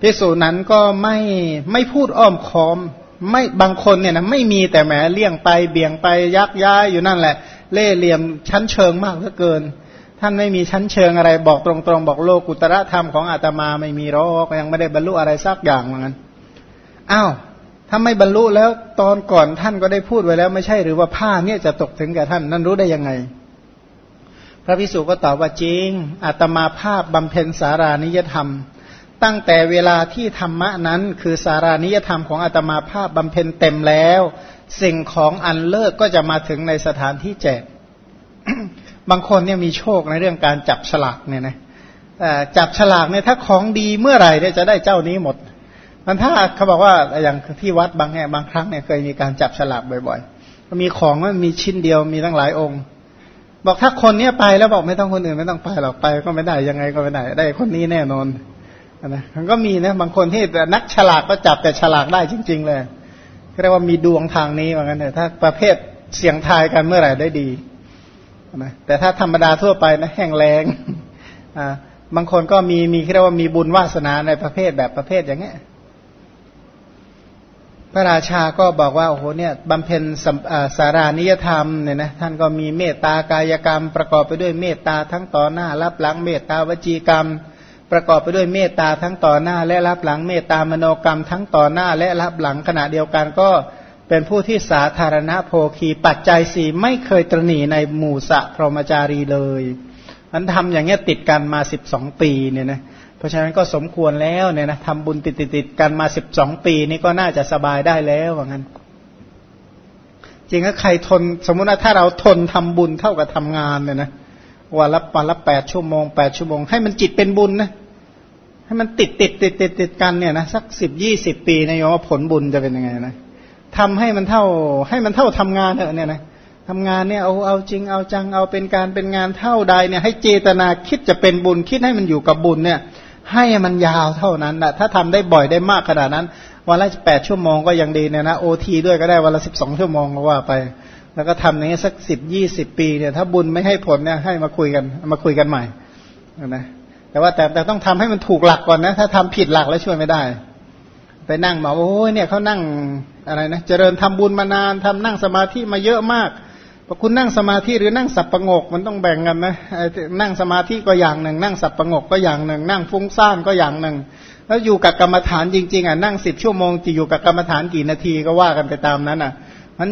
พิสูจนั้นก็ไม่ไม่พูดอ้อมค้อม ไม่บางคนเนี่ยนะไม่มีแต่แหมเลี่ยงไปเบี่ยงไปยักย้ายอยู่นั่นแหละ เล่เหลี่ยมชั้นเชิงมากเหลือเกิน ท่านไม่มีชั้นเชิงอะไรบอกตรงๆ บอกโลกุตระธรรมของอาตมาไม่มีหรอกยังไม่ได้บรรลุอะไรสักอย่างเหมือนกันอ้าวถ้าไม่บรรลุแล้วตอนก่อนท่านก็ได้พูดไว้แล้ว ไม่ใช่หรือว่าผ้าเนี่ยจะตกถึงแก่ท่านนั่นรู้ได้ยังไง พระพิสุก็ตอบว่าจริงอาตมาภาพบำเพ็ญสารานิยธรรม ตั้งแต่เวลาที่ธรรมะนั้น คือสารานิยธรรมของอาตมาภาพบำเพ็ญเต็มแล้ว สิ่งของอันเลิกก็จะมาถึงในสถานที่แจก บางคนเนี่ยมีโชคในเรื่องการจับฉลากเนี่ยนะจับฉลากเนี่ยถ้าของดีเมื่อไหร่เนี่ยจะได้เจ้านี้หมดมันถ้าเขาบอกว่าอย่างที่วัดบางแห่งบางครั้งเนี่ยเคยมีการจับฉลากบ่อยๆมีของมันมีชิ้นเดียวมีตั้งหลายองค์ บอกถ้าคนเนี้ยไปแล้วบอกไม่ต้องคนอื่นไม่ต้องไปหรอกไปก็ไม่ได้ยังไงก็ไม่ได้ได้คนนี้แน่นอน นะมันก็มีนะบางคนที่นักฉลากก็จับแต่ฉลากได้จริง ๆ เลยเรียกว่ามีดวงทางนี้ว่างั้นเถอะถ้าประเภทเสียงทายกันเมื่อไหร่ได้ดีนะแต่ถ้าธรรมดาทั่วไปนะแห้งแรงอ่าบางคนก็มีมีเรียกว่ามีบุญวาสนาในประเภทแบบประเภทอย่างเงี้ยพระราชาก็บอกว่าโอ้โหเนี่ยบำเพ็ญสารานิยธรรมเนี่ยนะท่านก็มีเมตตากายกรรม ประกอบไปด้วยเมตตาทั้งต่อหน้ารับหลังเมตตาวจีกรรม ประกอบไปด้วยเมตตาทั้งต่อหน้าและรับหลังเมตตามโนกรรมทั้งต่อหน้าและรับหลังขณะเดียวกันก็เป็นผู้ที่สาธารณโภคีปัจจัยสี่ไม่เคยตรณีในหมู่สะพรหมจารีเลยมันทำอย่างเงี้ยติดกันมาสิบสองปีเนี่ยนะเพราะฉะนั้นก็สมควรแล้วเนี่ยนะทำบุญติดติดกันมาสิบสองปีนี่ก็น่าจะสบายได้แล้วว่างั้น จริงถ้าใครทนสมมุติว่าถ้าเราทนทำบุญเท่ากับทำงานเนี่ยนะวันละวันละแปดชั่วโมงแปดชั่วโมงให้มันจิตเป็นบุญนะ ให้มันติดติดติดติดติดกันเนี่ยนะสักสิบยี่สิบปีนะโยมว่าผลบุญจะเป็นยังไงนะทำให้มันเท่าให้มันเท่าทำงานเถอะเนี่ยนะทำงานเนี่ยเอาเอาจริงเอาจังเอาเป็นการเป็นงานเท่าใดเนี่ยให้เจตนาคิดจะเป็นบุญคิดให้มันอยู่กับบุญเนี่ย ให้มันยาวเท่านั้นนะถ้าทำได้บ่อยได้มากขนาดนั้น วันละแปดชั่วโมงก็ยังดีเนี่ยนะโอทีด้วยก็ได้วันละสิบสองชั่วโมงก็ว่าไป แล้วก็ทำอย่างนี้สักสิบยี่สิบปีเนี่ยถ้าบุญไม่ให้ผลเนี่ยให้มาคุยกันมาคุยกันใหม่นะ แต่ว่าแต่แต่ต้องทำให้มันถูกหลักก่อนนะ ถ้าทำผิดหลักแล้วช่วยไม่ได้ ไปนั่งมาโอ้ยเนี่ยเขานั่งอะไรนะเจริญทำบุญมานานทำนั่งสมาธิมาเยอะมากพอคุณนั่งสมาธิหรือนั่งสับประงกมันต้องแบ่งกันนะนั่งสมาธิก็อย่างหนึ่ง นั่งสับประงกก็อย่างหนึ่ง นั่งฟุ้งซ่านก็อย่างหนึ่ง แล้วอยู่กับกรรมฐานจริงๆอะนั่งสิบชั่วโมงจะอยู่กับกรรมฐานกี่นาทีก็ว่ากันไปตามนั้นอะมัน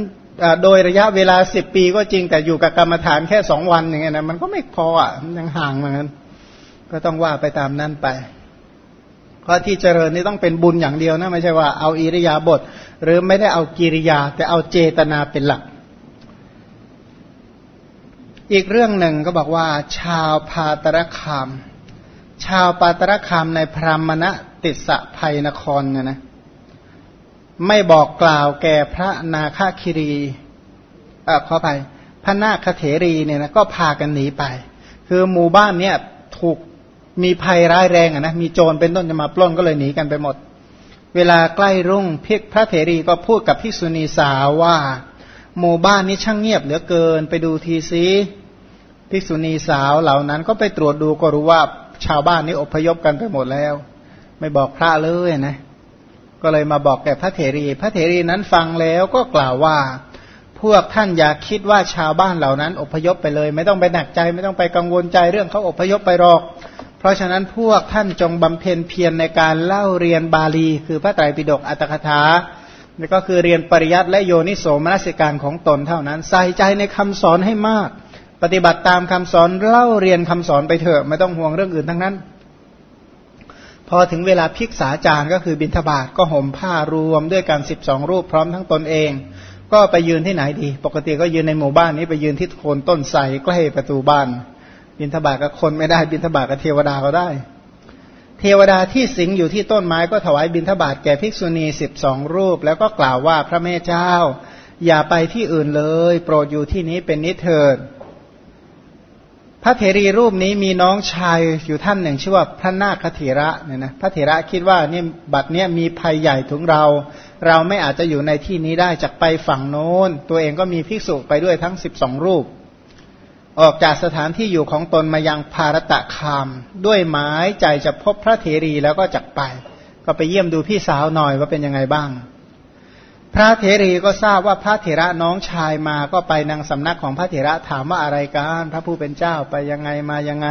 โดยระยะเวลาสิบปีก็จริงแต่อยู่กับกรรมฐานแค่สองวันอย่างเงี้ยนะมันก็ไม่พออะมันยังห่างเหมือนกัน ก็ต้องว่าไปตามนั้นไปเพราะที่เจริญนี่ต้องเป็นบุญอย่างเดียวนะไม่ใช่ว่าเอาอิริยาบถหรือไม่ได้เอากิริยา แต่เอาเจตนาเป็นหลัก อีกเรื่องหนึ่งก็บอกว่า ชาวพาตรคาม ชาวปาตรคามในพรามณติสะภัยนครเนี่ยนะไม่บอกกล่าวแก่พระนาคคิรีเออขอไปพระนาคเถรีเนี่ยนะก็พากันหนีไป คือหมู่บ้านเนี่ยถูก มีภัยร้ายแรงอะนะมีโจรเป็นต้นจะมาปล้นก็เลยหนีกันไปหมด เวลาใกล้รุ่งพิกพระเถรีก็พูดกับภิกษุณีสาวว่า หมู่บ้านนี้ช่างเงียบเหลือเกินไปดูทีซีภิกษุณีสาวเหล่านั้นก็ไปตรวจดูก็รู้ว่าชาวบ้านนี้อพยพกันไปหมดแล้ว ไม่บอกพระเลยนะ ก็เลยมาบอกแก่พระเถรี พระเถรีนั้นฟังแล้วก็กล่าวว่า พวกท่านอย่าคิดว่าชาวบ้านเหล่านั้น อพยพไปเลย ไม่ต้องไปหนักใจ ไม่ต้องไปกังวลใจเรื่องเขาอพยพไปหรอก เพราะฉะนั้นพวกท่านจงบำเพ็ญเพียรในการเล่าเรียนบาลี คือพระไตรปิฎกอัตถกถานี่ก็คือเรียนปริยัติและโยนิโสมนสิการของตนเท่านั้น ใส่ใจในคำสอนให้มาก ปฏิบัติตามคำสอนเล่าเรียนคำสอนไปเถอะไม่ต้องห่วงเรื่องอื่นทั้งนั้น พอถึงเวลาพิกษาจารก็คือบิณฑบาตก็ห่มผ้ารวมด้วยกันสิบสองรูปพร้อมทั้งตนเอง ก็ไปยืนที่ไหนดี ปกติก็ยืนในหมู่บ้านนี้ไปยืนที่โคนต้นไทรใกล้ประตูบ้าน บิณฑบาตกับคนไม่ได้บิณฑบาตกับเทวดาก็ได้ เทวดาที่สิงอยู่ที่ต้นไม้ก็ถวายบิณฑบาตแก่ภิกษุณีสิบสองรูป แล้วก็กล่าวว่าพระแม่เจ้า อย่าไปที่อื่นเลย โปรดอยู่ที่นี้เป็นนิเถิดพระเถรีรูปนี้มีน้องชายอยู่ท่านหนึ่ง ชื่อว่าพระนาคเถระเนี่ยนะพระเถระคิดว่านี่บัดเนี้ยมีภัยใหญ่ถึงเรา เราไม่อาจจะอยู่ในที่นี้ได้จากไปฝั่งโน้น ตัวเองก็มีภิกษุไปด้วยทั้งสิบสองรูป ออกจากสถานที่อยู่ของตนมายังภารตะคาม ด้วยหมายใจจะพบพระเถรีแล้วก็จักไป ก็ไปเยี่ยมดูพี่สาวหน่อยว่าเป็นยังไงบ้าง พระเถรีก็ทราบว่าพระเถระน้องชายมาก็ไปนางสำนักของพระเถระถามว่าอะไรกันพระผู้เป็นเจ้าไปยังไงมายังไง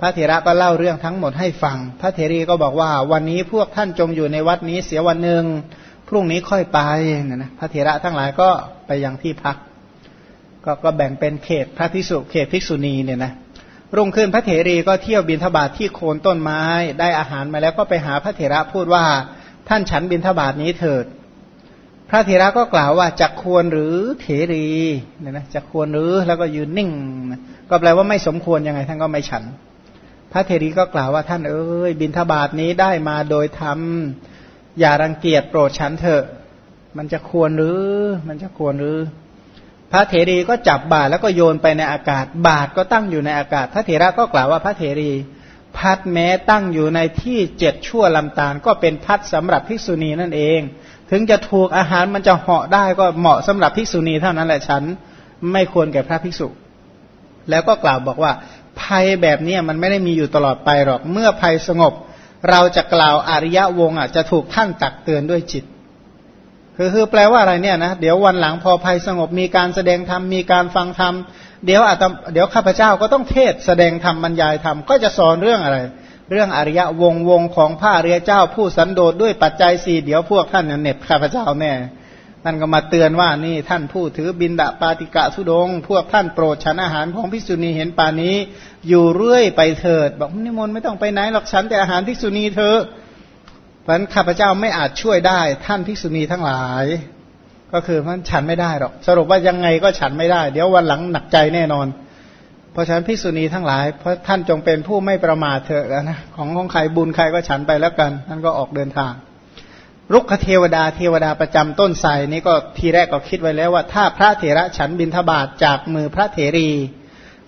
พระเถระก็เล่าเรื่องทั้งหมดให้ฟัง พระเถรีก็บอกว่าวันนี้พวกท่านจงอยู่ในวัดนี้เสียวันหนึ่งพรุ่งนี้ค่อยไปนะนะพระเถระทั้งหลายก็ไปยังที่พัก ก็ก็แบ่งเป็นเขตพระภิกษุเขตภิกษุณีเนี่ยนะรุ่งขึ้นพระเถรีก็เที่ยวบินทบาทที่โคนต้นไม้ได้อาหารมาแล้วก็ไปหาพระเถระพูดว่าท่านฉันบินทบาทนี้เถิด พระเถระก็กล่าวว่าจะควรหรือเถรีเนี่ยนะจะควรหรือแล้วก็ยืนนิ่ง ก็แปลว่าไม่สมควรยังไงท่านก็ไม่ฉัน พระเถรีก็กล่าวว่าท่านเอ้ยบินทบาทนี้ได้มาโดยทำอย่ารังเกียจโปรดฉันเถอะ มันจะควรหรือมันจะควรหรือ พระเถรีก็จับบาตรแล้วก็โยนไปในอากาศ บาตรก็ตั้งอยู่ในอากาศ พระเถระก็กล่าวว่าพระเถรี พัดแม้ตั้งอยู่ในที่เจ็ดชั่วลำตาล ก็เป็นพัดสำหรับภิกษุณีนั่นเอง ถึงจะถูกอาหารมันจะเหาะได้ก็เหมาะสำหรับภิกษุณีเท่านั้นแหละฉันไม่ควรแก่พระภิกษุ แล้วก็กล่าวบอกว่า ภัยแบบนี้มันไม่ได้มีอยู่ตลอดไปหรอกเมื่อภัยสงบ เราจะกล่าวอริยะวงอะจะถูกท่านตักเตือนด้วยจิต คือคือแปลว่าอะไรเนี่ยนะเดี๋ยววันหลังพอภัยสงบมีการแสดงธรรมมีการฟังธรรมเดี๋ยวอาตเดี๋ยวข้าพเจ้าก็ต้องเทศแสดงธรรมบรรยายธรรมก็จะสอนเรื่องอะไร เรื่องอริยะวงวงของพระอริยเจ้าผู้สันโดษด้วยปัจจัยสี่เดี๋ยวพวกท่านเน็ตข้าพเจ้าแน่ท่านก็มาเตือนว่านี่ท่านผู้ถือบินดาปาติกะสุดง พวกท่านโปรดฉันอาหารของพิษุณีเห็นป่านี้ อยู่เรื่อยไปเถิด บอกนิมนต์ไม่ต้องไปไหนหรอกฉันแต่อาหารพิษุณีเธอ ราะนั้นข้าพเจ้าไม่อาจช่วยได้ท่านพิษุณีทั้งหลาย ก็คือมันฉันไม่ได้หรอก สรุปว่ายังไงก็ฉันไม่ได้ เดี๋ยววันหลังหนักใจแน่นอน เพราะฉะนั้นพิสุณีทั้งหลาย เพราะท่านจงเป็นผู้ไม่ประมาทเถอะนะของของใครบุญใครก็ฉันไปแล้วกัน ท่านก็ออกเดินทางรุกขเทวดาเทวดาประจำต้นไทรนี่ก็ทีแรกก็คิดไว้แล้วว่า ถ้าพระเถระฉันบินทบาทจากมือพระเถรี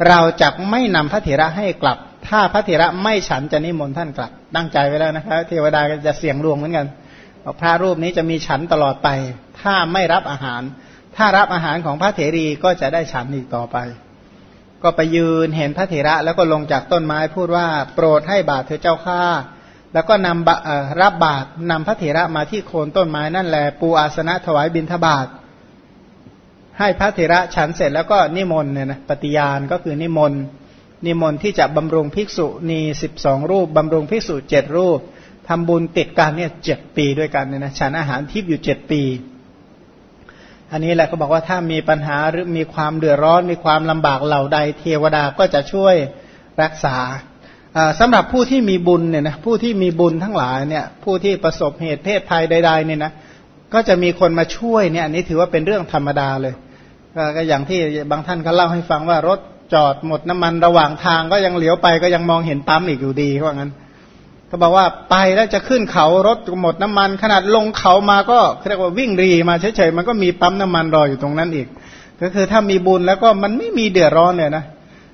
เราจะไม่นำพระเถระให้กลับ ถ้าพระเถระไม่ฉันจะนิมนต์ท่านกลับตั้งใจไว้แล้วนะครับเทวดาจะเสี่ยงรวงเหมือนกันพระรูปนี้จะมีฉันตลอดไป ถ้าไม่รับอาหาร ถ้ารับอาหารของพระเถรีก็จะได้ฉันอีกต่อไป ก็ไปยืนเห็นพระเถระแล้วก็ลงจากต้นไม้พูดว่า โปรดให้บาตรเธอเจ้าข้าแล้วก็นำรับบาตรนำพระเถระมาที่โคนต้นไม้นั่นแหละปูอาสนะถวายบิณฑบาตให้พระเถระฉันเสร็จแล้วก็นิมนต์เนี่ยนะปฏิญาณก็คือนิมนต์ นิมนต์ที่จะบำรุงภิกษุนีสิบสองรูปบำรุงภิกษุเจ็ดรูปทำบุญติดกันเนี่ยเจ็ดปีด้วยกันเนี่ยนะฉันอาหารทิพย์อยู่เจ็ดปี อันนี้แหละเขาบอกว่าถ้ามีปัญหาหรือมีความเดือดร้อนมีความลำบากเหล่าใด เทวดาก็จะช่วยรักษาสำหรับผู้ที่มีบุญเนี่ยนะผู้ที่มีบุญทั้งหลายเนี่ยผู้ที่ประสบเหตุเพศภัยใดๆเนี่ยนะก็จะมีคนมาช่วยเนี่ยอันนี้ถือว่าเป็นเรื่องธรรมดาเลยก็อย่างที่บางท่านเขาเล่าให้ฟังว่ารถ จอดหมดน้ำมันระหว่างทางก็ยังเหลียวไปก็ยังมองเห็นปั๊มอีกอยู่ดีเพราะงั้นเขาบอกว่าไปแล้วจะขึ้นเขารถหมดน้ำมัน ขนาดลงเขามาก็เรียกว่าวิ่งรีมาเฉยๆมันก็มีปั๊มน้ำมันรออยู่ตรงนั้นอีก ก็คือถ้ามีบุญแล้วก็มันไม่มีเดือดร้อนเลยนะ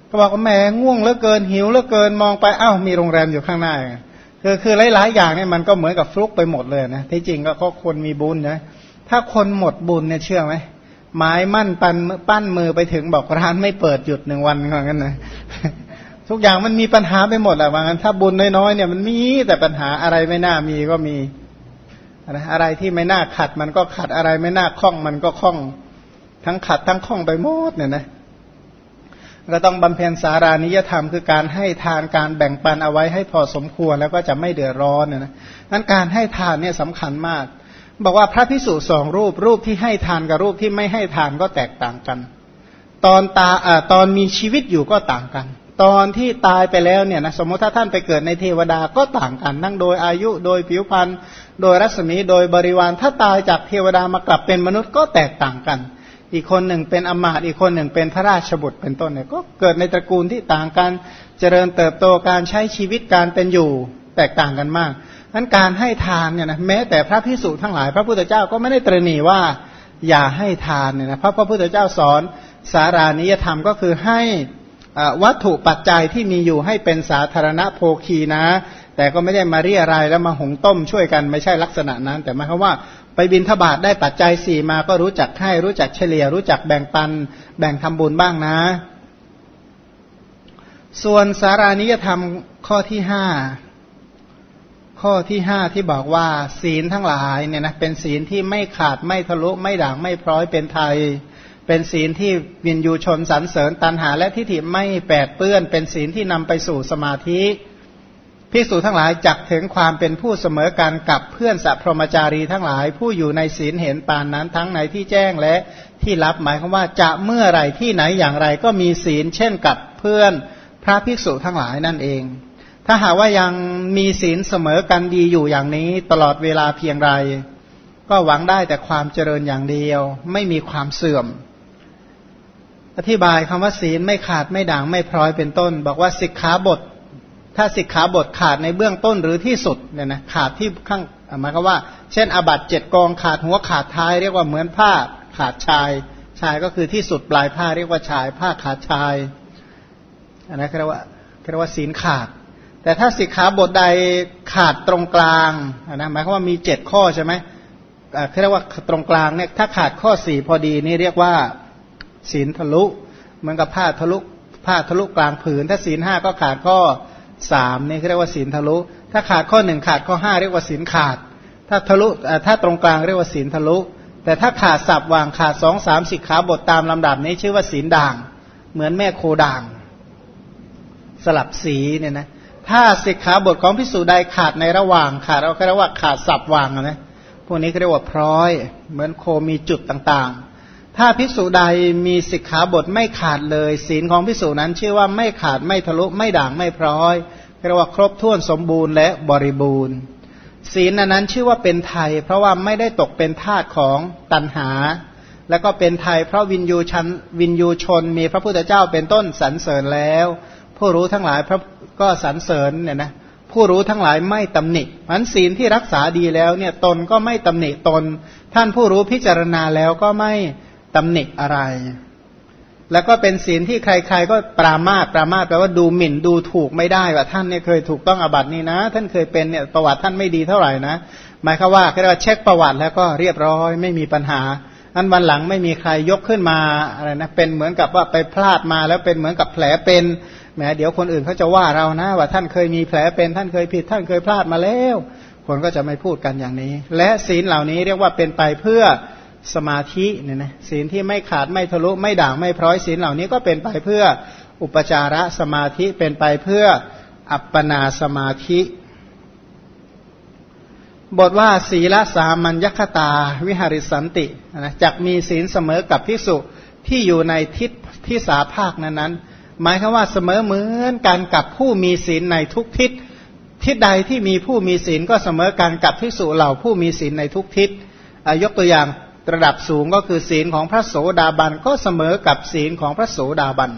เขาบอกว่าแหมง่วงเหลือเกินหิวเหลือเกินมองไปอ้าวมีโรงแรมอยู่ข้างหน้าคือคือหลายๆอย่างเนี่ยมันก็เหมือนกับฟลุกไปหมดเลยนะที่จริงก็คนมีบุญนะถ้าคนหมดบุญเนี่ยเชื่อไหม ไม้มั่นปันปั้นมือไปถึงบอกร้านไม่เปิดหยุดหนึ่งวันอย่างั้นนะทุกอย่างมันมีปัญหาไปหมดแหละว่างั้นถ้าบุญน้อยๆเนี่ยมันมีแต่ปัญหาอะไรไม่น่ามีก็มีอะไรที่ไม่น่าขัดมันก็ขัดอะไรไม่น่าคล่องมันก็คล่อง ทั้งขัดทั้งคล่องไปหมดเนี่ยนะเราต้องบำเพ็ญสารานิยธรรมคือการให้ทานการแบ่งปันเอาไว้ให้พอสมควรแล้วก็จะไม่เดือดร้อนเนี่ยนะนั้นการให้ทานเนี่ยสำคัญมาก บอกว่าพระพิสุสองรูปรูปที่ให้ทานกับรูปที่ไม่ให้ทานก็แตกต่างกัน ตอนตาอ่าตอนมีชีวิตอยู่ก็ต่างกัน ตอนที่ตายไปแล้วเนี่ยนะสมมติถ้าท่านไปเกิดในเทวดาก็ต่างกันทั้งโดยอายุโดยผิวพรรณโดยรัศมีโดยบริวารถ้าตายจากเทวดามากลับเป็นมนุษย์ก็แตกต่างกัน อีกคนหนึ่งเป็นอมาตอีกคนหนึ่งเป็นพระราชบุตรเป็นต้นเนี่ยก็เกิดในตระกูลที่ต่างกัน เจริญเติบโตการใช้ชีวิตการเป็นอยู่แตกต่างกันมาก นั้นการให้ทานเนี่ยนะแม้แต่พระพิสุทั้งหลาย พระพุทธเจ้าก็ไม่ได้ตรณีว่าอย่าให้ทานเนี่ยนะเพราะพระพุทธเจ้าสอนสารานิยธรรมก็คือให้วัตถุปัจจัยที่มีอยู่ให้เป็นสาธารณโภคีนะ แต่ก็ไม่ได้มาเรียรายแล้วมาหงต้มช่วยกันไม่ใช่ลักษณะนั้น แต่หมายความว่าไปบินทบาทได้ปัจจัยสี่มาก็รู้จักให้รู้จักเฉลี่ย รู้จักแบ่งปัน แบ่งทำบุญบ้างนะ ส่วนสารานิยธรรมข้อที่ห้า ข้อที่ห้าที่บอกว่าศีลทั้งหลายเนี่ยนะเป็นศีลที่ไม่ขาดไม่ทะลุไม่ด่างไม่พร้อยเป็นไทย เป็นศีลที่วินยูชนสรรเสริญตันหาและทิฏฐิไม่แปดเปื้อน เป็นศีลที่นำไปสู่สมาธิภิกษุทั้งหลายจักถึงความเป็นผู้เสมอกันกับเพื่อนสัพพรมจารีทั้งหลาย ผู้อยู่ในศีลเห็นปานนั้นทั้งในที่แจ้งและที่รับหมายความว่าจะเมื่อไรที่ไหนอย่างไรก็มีศีลเช่นกับเพื่อนพระภิกษุทั้งหลายนั่นเอง ถ้าหากว่ายังมีศีลเสมอกันดีอยู่อย่างนี้ตลอดเวลาเพียงไร ก็หวังได้แต่ความเจริญอย่างเดียว ไม่มีความเสื่อม อธิบายคำว่าศีลไม่ขาดไม่ด่างไม่พร้อยเป็นต้น บอกว่าสิกขาบท ถ้าสิกขาบทขาดในเบื้องต้นหรือที่สุดเนี่ยนะขาดที่ข้างหมายความว่า เช่น อบัตเจ็ดกองขาดหัวขาดท้ายเรียกว่าเหมือนผ้าขาดชาย ชายก็คือที่สุดปลายผ้าเรียกว่าชาย ผ้าขาดชายอันนั้นเรียกว่าเรียกว่าศีลขาด แต่ถ้าสิกขาบทใดขาดตรงกลางนะหมายความว่ามีเจ็ดข้อใช่ไหมเรียกว่าตรงกลางเนี่ยถ้าขาดข้อสี่พอดีนี่เรียกว่าศีลทะลุเหมือนกับผ้าทะลุผ้าทะลุกลางผืน ถ้าศีลห้าก็ขาดข้อสามนี่เรียกว่าศีลทะลุ ถ้าขาดข้อหนึ่งขาดข้อห้าเรียกว่าศีลขาด ถ้าทะลุถ้าตรงกลางเรียกว่าศีลทะลุ แต่ถ้าขาดสับวางขาดสองสามสิกขาบทตามลำดับนี้ชื่อว่าศีลด่าง เหมือนแม่โคด่าง สลับสีเนี่ยนะ ถ้าสิกขาบทของพิสูจใดขาดในระหว่างขาดเราเรียกว่าขาดสับวางนะพวกนี้เรียกว่าพร้อย เหมือนโคมีจุดต่างๆ ถ้าพิสูจใดมีสิกขาบทไม่ขาดเลย ศีลของพิสูจนั้น ชื่อว่าไม่ขาดไม่ทะลุไม่ด่างไม่พร้อยเรียกว่าครบถ้วนสมบูรณ์และบริบูรณ์ ศีลนั้นชื่อว่าเป็นไทย เพราะว่าไม่ได้ตกเป็นทาสของตันหา แล้วก็เป็นไทย เพราะวินยูชันวินยูชนมีพระพุทธเจ้าเป็นต้นสรรเสริญแล้ว ผู้รู้ทั้งหลายพระก็สรรเสริญเนี่ยนะผู้รู้ทั้งหลายไม่ตำหนิมันศีลที่รักษาดีแล้วเนี่ยตนก็ไม่ตำหนิตน ท่านผู้รู้พิจารณาแล้วก็ไม่ตำหนิอะไร แล้วก็เป็นศีลที่ใคร ๆ ก็ปรามาตปรามาตแปลว่าดูหมิ่นดูถูกไม่ได้ว่าท่านเนี่ยเคยถูกต้องอบัตินี่นะ ท่านเคยเป็นเนี่ยประวัติท่านไม่ดีเท่าไหร่นะหมายคือว่าเรียกว่าเช็คประวัติแล้วก็เรียบร้อยไม่มีปัญหาอันวันหลังไม่มีใครยกขึ้นมาอะไรนะเป็นเหมือนกับว่าไปพลาดมาแล้วเป็นเหมือนกับแผลเป็น แหมเดี๋ยวคนอื่นเขาจะว่าเรานะ ว่าท่านเคยมีแผลเป็นท่านเคยผิด ท่านเคยพลาดมาแล้ว คนก็จะไม่พูดกันอย่างนี้ และศีลเหล่านี้เรียกว่าเป็นไปเพื่อสมาธิเนี่ยนะศีลที่ไม่ขาดไม่ทะลุไม่ด่างไม่พร้อยศีลเหล่านี้ก็เป็นไปเพื่ออุปจาระสมาธิเป็นไปเพื่ออัปปนาสมาธิ บทว่าศีลสามัญญคตาวิหาริสันตินะจักมีศีลเสมอกับพิสุที่อยู่ในทิศที่สาภาคนั้นนั้น หมายคือว่าเสมอเหมือนกันกับผู้มีศีลในทุกทิศทิศใดที่มีผู้มีศีลก็เสมอกันกับพิสุเหล่าผู้มีศีลในทุกทิศยกตัวอย่างระดับสูงก็คือศีลของพระโสดาบันก็เสมอกับศีลของพระโสดาบัน